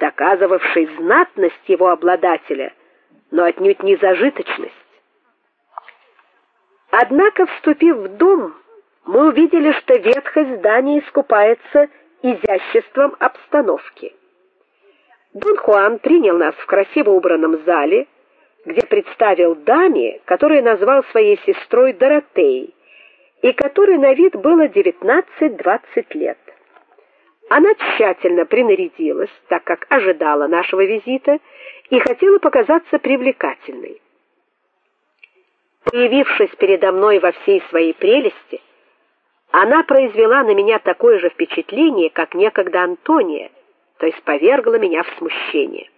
доказывавший знатность его обладателя, но отнюдь не зажиточность. Однако, вступив в дом, мы увидели, что ветхость здания искупается изяществом обстановки. Дон Хуан принял нас в красиво убранном зале, где представил даме, которую назвал своей сестрой Доротеей, и которой на вид было 19-20 лет. Она тщательно принарядилась, так как ожидала нашего визита и хотела показаться привлекательной. Появившись передо мной во всей своей прелести, она произвела на меня такое же впечатление, как некогда Антония, то есть повергла меня в смущение.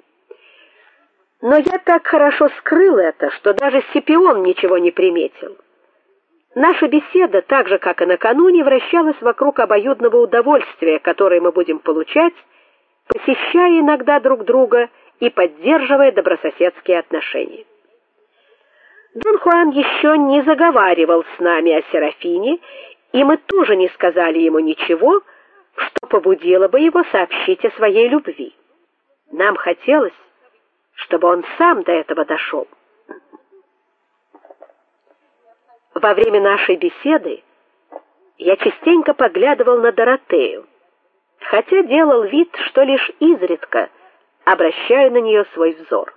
Но я так хорошо скрыл это, что даже Сипион ничего не приметил. Наша беседа, так же как и накануне, вращалась вокруг обоюдного удовольствия, которое мы будем получать, посещая иногда друг друга и поддерживая добрососедские отношения. Дон Хуан еще не заговаривал с нами о Серафине, и мы тоже не сказали ему ничего, что побудило бы его сообщить о своей любви. Нам хотелось, чтобы он сам до этого дошел. Во время нашей беседы я частенько поглядывал на Доротею, хотя делал вид, что лишь изредка обращаю на нее свой взор.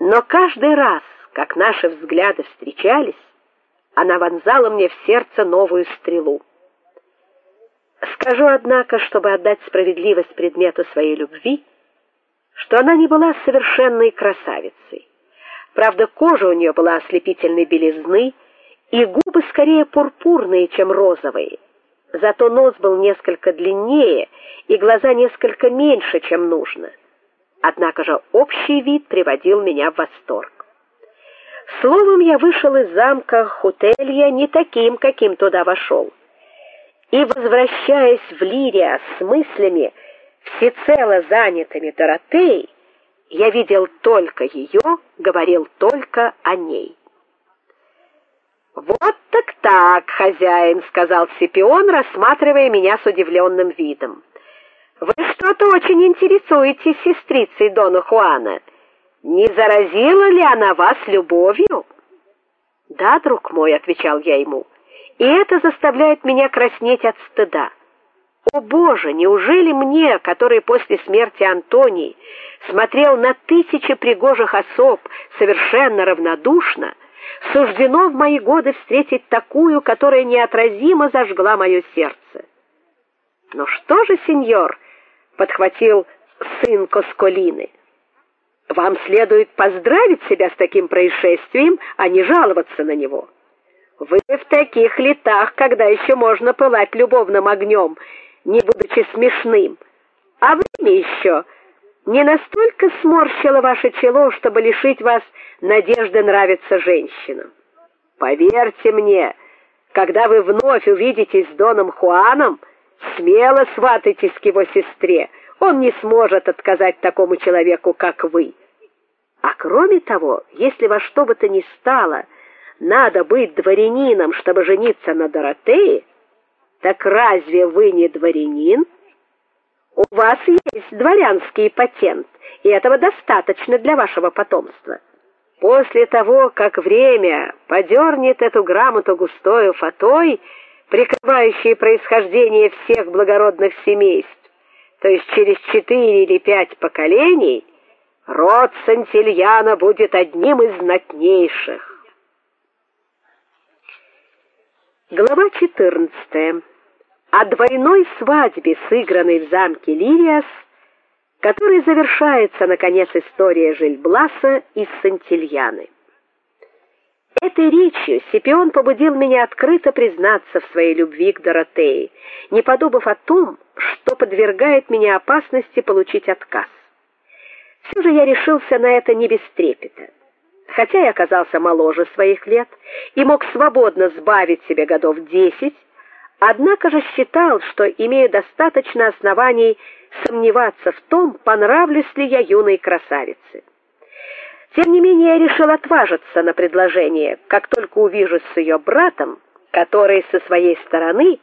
Но каждый раз, как наши взгляды встречались, она вонзала мне в сердце новую стрелу. Скажу однако, чтобы отдать справедливость предмету своей любви, что она не была совершенной красавицей. Правда, кожа у нее была ослепительной белизны, и губы скорее пурпурные, чем розовые. Зато нос был несколько длиннее, и глаза несколько меньше, чем нужно. Однако же общий вид приводил меня в восторг. Словом, я вышел из замка Хотелья не таким, каким туда вошел. И возвращаясь в Лирия с мыслями, всецело занятыми Доротеей, я видел только ее, говорил только о ней. Вот так так, хозяин, сказал Сипион, рассматривая меня с удивленным видом. Вы что-то очень интересуетесь сестрицей Дона Хуана. Не заразила ли она вас любовью? Да, друг мой, отвечал я ему. И это заставляет меня краснеть от стыда. О, боже, неужели мне, который после смерти Антонии смотрел на тысячи пригожих особ совершенно равнодушно, суждено в мои годы встретить такую, которая неотразимо зажгла мое сердце. Но что же, сеньор, подхватил сын Косколины. Вам следует поздравить себя с таким происшествием, а не жаловаться на него. Вы в таких летах, когда еще можно пылать любовным огнем, не будучи смешным. А время еще не настолько сморщило ваше чело, чтобы лишить вас надежды нравиться женщинам. Поверьте мне, когда вы вновь увидитесь с Доном Хуаном, смело сватайтесь к его сестре. Он не сможет отказать такому человеку, как вы. А кроме того, если во что бы то ни стало надо быть дворянином, чтобы жениться на Доротее, так разве вы не дворянин? У вас есть дворянский патент, и этого достаточно для вашего потомства. После того, как время подернет эту грамоту густою фатой, прикрывающей происхождение всех благородных семейств, то есть через четыре или пять поколений, род Сантильяна будет одним из знатнейших. Глава 14 о двойной свадьбе, сыгранной в замке Лириас, которой завершается наконец история Жильбласа и Сантильяны. Этой речью Сипион побудил меня открыто признаться в своей любви к Доротее, не подумав о том, что подвергает меня опасности получить отказ. Все же я решился на это не без трепета. Хотя я оказался моложе своих лет и мог свободно сбавить себе годов десять, Однако же считал, что имею достаточно оснований сомневаться в том, понравлюсь ли я юной красавице. Тем не менее, я решил отважиться на предложение, как только увижусь с ее братом, который со своей стороны